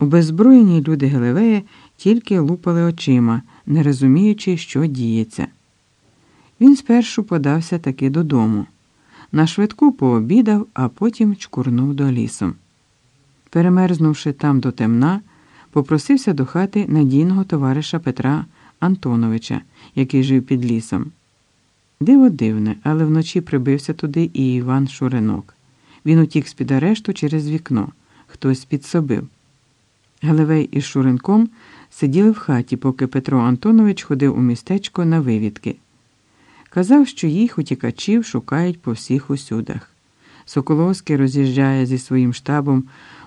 Обезброєні люди Гелевея тільки лупали очима, не розуміючи, що діється. Він спершу подався таки додому. На швидку пообідав, а потім чкурнув до лісу. Перемерзнувши там до темна, попросився до хати надійного товариша Петра Антоновича, який жив під лісом. Диво дивне, але вночі прибився туди і Іван Шуринок. Він утік з під арешту через вікно, хтось підсобив. Галевей із Шуренком сиділи в хаті, поки Петро Антонович ходив у містечко на вивідки. Казав, що їх утікачів шукають по всіх усюдах. Соколовський роз'їжджає зі своїм штабом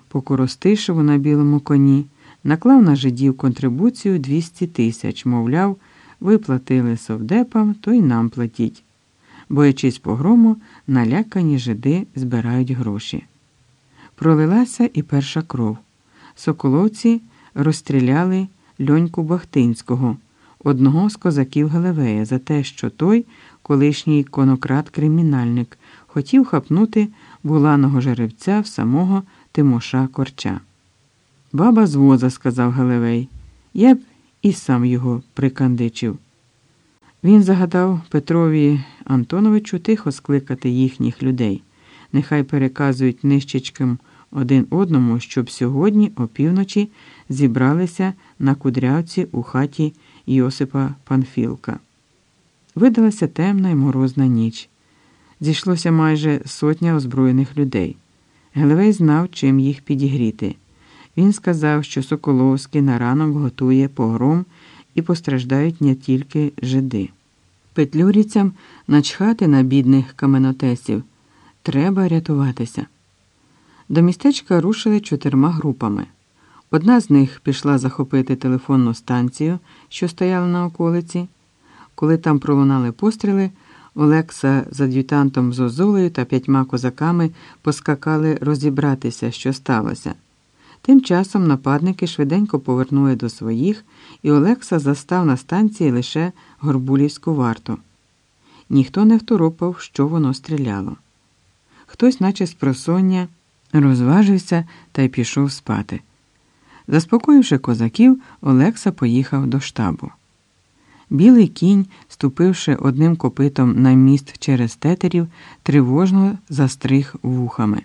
по Коростишеву на білому коні, наклав на жидів контрибуцію 200 тисяч, мовляв, ви платили совдепам, то й нам платіть. Боячись погрому, налякані жиди збирають гроші. Пролилася і перша кров. Соколовці розстріляли льоньку Бахтинського, одного з козаків Галевея, за те, що той, колишній конократ-кримінальник, хотів хапнути буланого жеребця в самого Тимоша Корча. Баба з воза, сказав Галевей, я б і сам його прикандичив. Він загадав Петрові Антоновичу тихо скликати їхніх людей. Нехай переказують нищечкам один одному, щоб сьогодні, опівночі, зібралися на кудрявці у хаті Йосипа Панфілка. Видалася темна й морозна ніч. Зійшлося майже сотня озброєних людей. Гелевей знав, чим їх підігріти. Він сказав, що Соколовський на ранок готує погром і постраждають не тільки жиди. Петлюрівцям начхати на бідних каменотесів. Треба рятуватися. До містечка рушили чотирма групами. Одна з них пішла захопити телефонну станцію, що стояла на околиці. Коли там пролунали постріли, Олекса з ад'ютантом Зозулею та п'ятьма козаками поскакали розібратися, що сталося. Тим часом нападники швиденько повернули до своїх, і Олекса застав на станції лише Горбулівську варту. Ніхто не второпав, що воно стріляло. Хтось, наче з просоння, розважився та й пішов спати. Заспокоївши козаків, Олекса поїхав до штабу. Білий кінь, ступивши одним копитом на міст через тетерів, тривожно застриг вухами.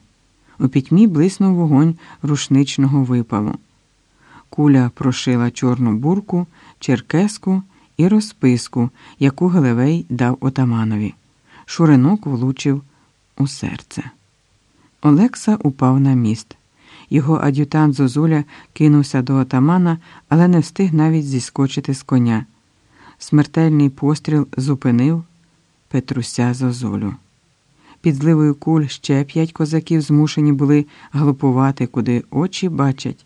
У пітьмі блиснув вогонь рушничного випалу. Куля прошила чорну бурку, черкеску і розписку, яку Галевей дав отаманові. Шуринок влучив у серце. Олекса упав на міст. Його ад'ютант Зозуля кинувся до отамана, але не встиг навіть зіскочити з коня. Смертельний постріл зупинив Петруся Зозулю. Під зливою куль ще п'ять козаків змушені були галопувати, куди очі бачать.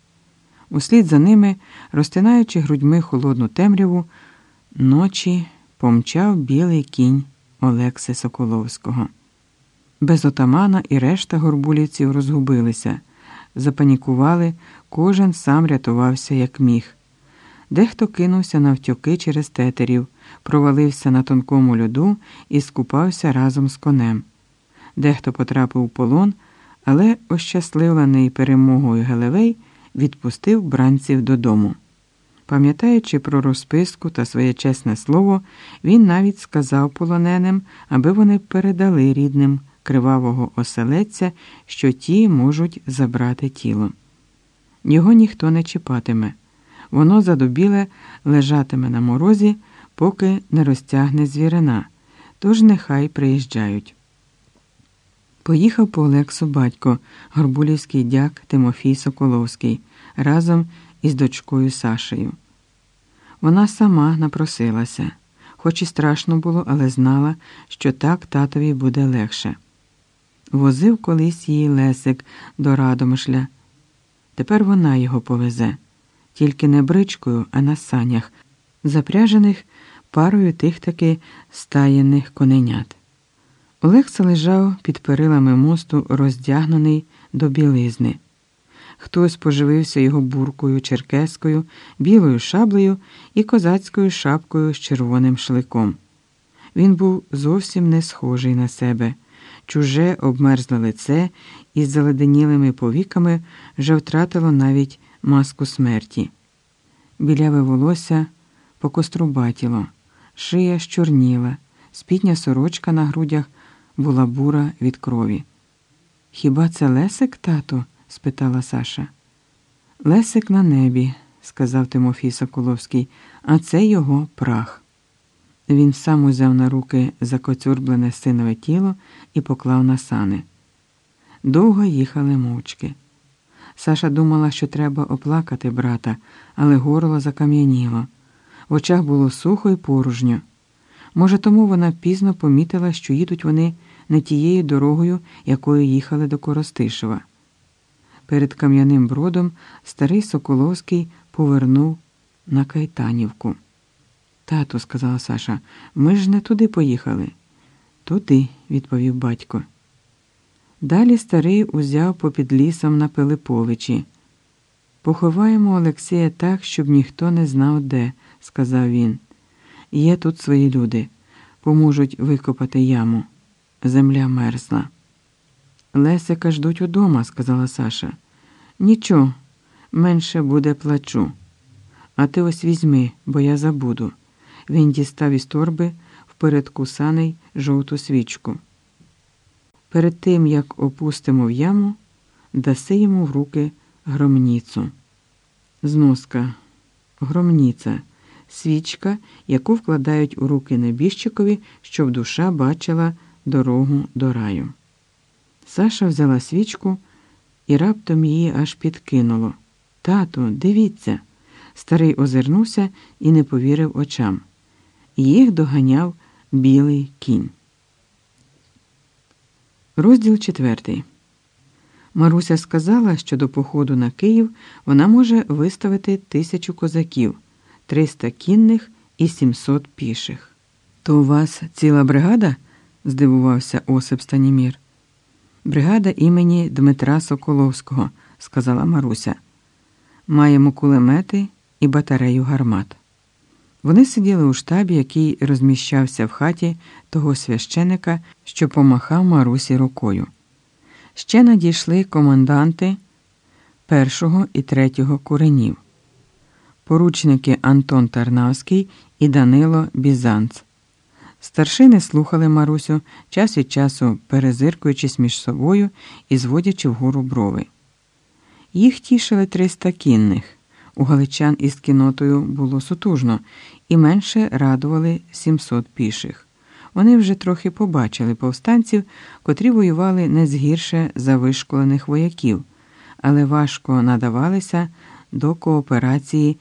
Услід за ними, розтинаючи грудьми холодну темряву, ночі помчав білий кінь Олекси Соколовського. Без отамана і решта горбулівців розгубилися, запанікували, кожен сам рятувався, як міг. Дехто кинувся навтьоки через тетерів, провалився на тонкому льоду і скупався разом з конем. Дехто потрапив у полон, але ощасливлений перемогою Гелевей відпустив бранців додому. Пам'ятаючи про розписку та своє чесне слово, він навіть сказав полоненим, аби вони передали рідним кривавого оселедця, що ті можуть забрати тіло. Його ніхто не чіпатиме, воно задубіле лежатиме на морозі, поки не розтягне звірина, тож нехай приїжджають. Поїхав по Олексу батько, горбулівський дяк Тимофій Соколовський, разом із дочкою Сашею. Вона сама напросилася, хоч і страшно було, але знала, що так татові буде легше. Возив колись її Лесик до Радомишля. Тепер вона його повезе, тільки не бричкою, а на санях, запряжених парою тих таки стаєних коненят. Олекса лежав під перилами мосту, роздягнений до білизни. Хтось поживився його буркою, черкескою, білою шаблею і козацькою шапкою з червоним шликом. Він був зовсім не схожий на себе. Чуже обмерзле лице із заледенілими повіками вже втратило навіть маску смерті. Біляве волосся покострубатіло, шия щорніла, спітня сорочка на грудях була бура від крові. Хіба це Лесик, тато? спитала Саша. Лесик на небі, сказав Тимофій Соколовський, а це його прах. Він сам узяв на руки закоцюрблене синове тіло і поклав на сани. Довго їхали мовчки. Саша думала, що треба оплакати брата, але горло закам'яніло. В очах було сухо і порожньо. Може, тому вона пізно помітила, що їдуть вони не тією дорогою, якою їхали до Коростишева. Перед кам'яним бродом старий Соколовський повернув на Кайтанівку. Тату, сказала Саша, ми ж не туди поїхали. Туди, відповів батько. Далі старий узяв попід лісом на Пилиповичі. Поховаємо Олексія так, щоб ніхто не знав де, сказав він. Є тут свої люди, поможуть викопати яму. Земля мерзла. Лесика ждуть удома, сказала Саша. Нічого, менше буде плачу. А ти ось візьми, бо я забуду. Він дістав із торби впередку саней жовту свічку. Перед тим, як опустимо в яму, даси йому в руки громніцу. Зноска. Громніця свічка, яку вкладають у руки небіжчикові, щоб душа бачила дорогу до раю. Саша взяла свічку і раптом її аж підкинуло. Тату, дивіться. Старий озирнувся і не повірив очам. Їх доганяв білий кінь. Розділ четвертий. Маруся сказала, що до походу на Київ вона може виставити тисячу козаків, 300 кінних і 700 піших. То у вас ціла бригада? здивувався Осип Станімір. Бригада імені Дмитра Соколовського, сказала Маруся. Маємо кулемети і батарею гармат. Вони сиділи у штабі, який розміщався в хаті того священика, що помахав Марусі рукою. Ще надійшли команданти першого і третього куренів, поручники Антон Тарнавський і Данило Бізанц. Старшини слухали Марусю, час від часу перезиркуючись між собою і зводячи вгору брови. Їх тішили триста кінних. У галичан із кінотою було сутужно, і менше радували 700 піших. Вони вже трохи побачили повстанців, котрі воювали не згірше за вишколених вояків, але важко надавалися до кооперації